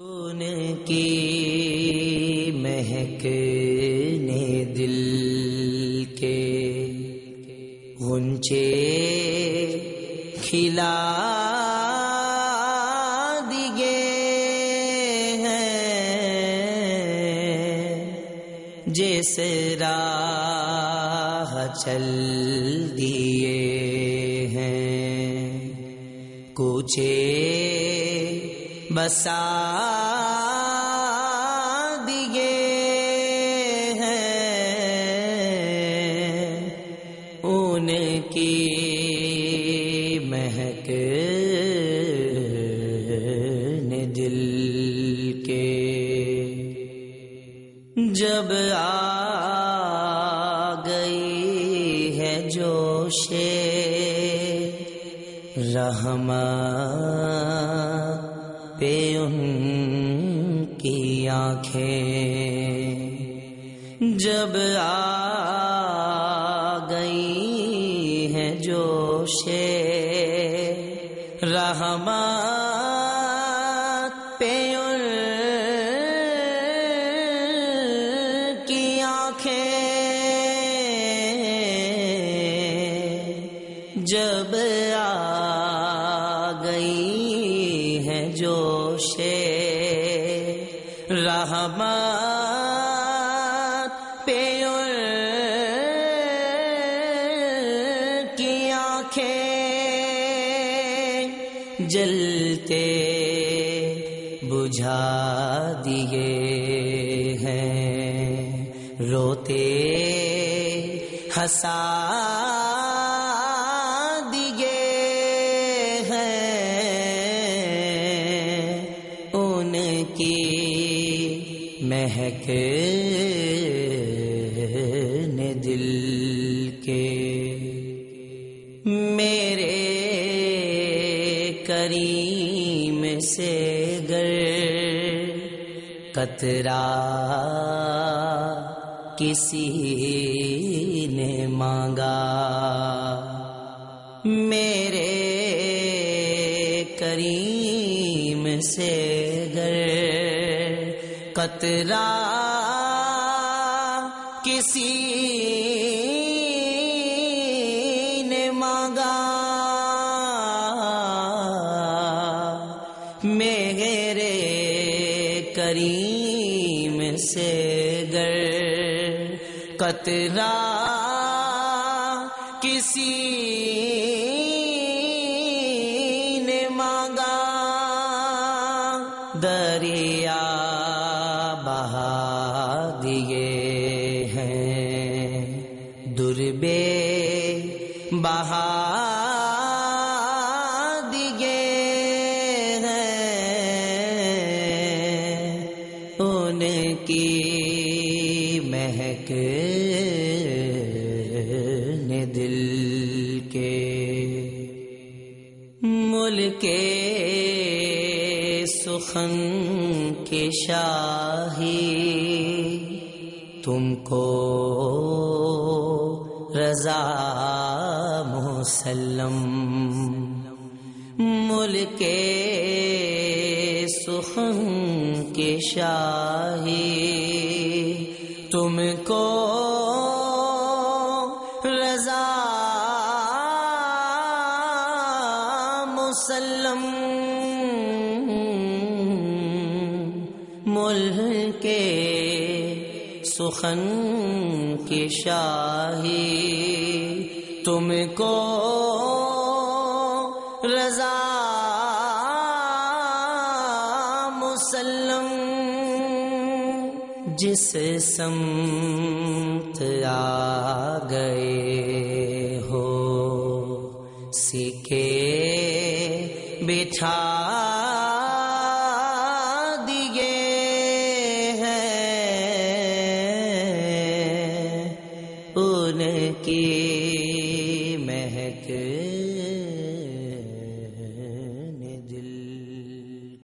ان کی مہک نے دل کے غنچے کھلا دیے ہیں۔ جس راہ چل دیے ہیں۔ کوچے بسا دیے ہیں۔ ان کی مہک نے دل کے۔ جب آ گئی ہے جوش رحمہ پہ ان کی آنکھیں جب آ گئی ہیں جوش رحمت پہ ان کی آنکھیں جب جوش رحمت پہ ان کی آنکھیں جلتے بجھا دیے ہیں روتے ہسا مہک دل کے میرے کریم سے گر کترا کسی نے مانگا میرے کریم سے کترا کسی نے مانگا میرے کریم سے گر کترا کسی نے مانگا دریا دربے بہا دیے ہیں۔ ان کی مہک نے دل کے ملک سخن کے شاہی تم کو رضا مسلم۔ ملک سخن کے شاہی۔ تم کو رضا مسلم۔ ملک سخن کی شاہی تم کو رضا مسلم جس سمت آ گئے ہو سکے بٹھا ان کی مہک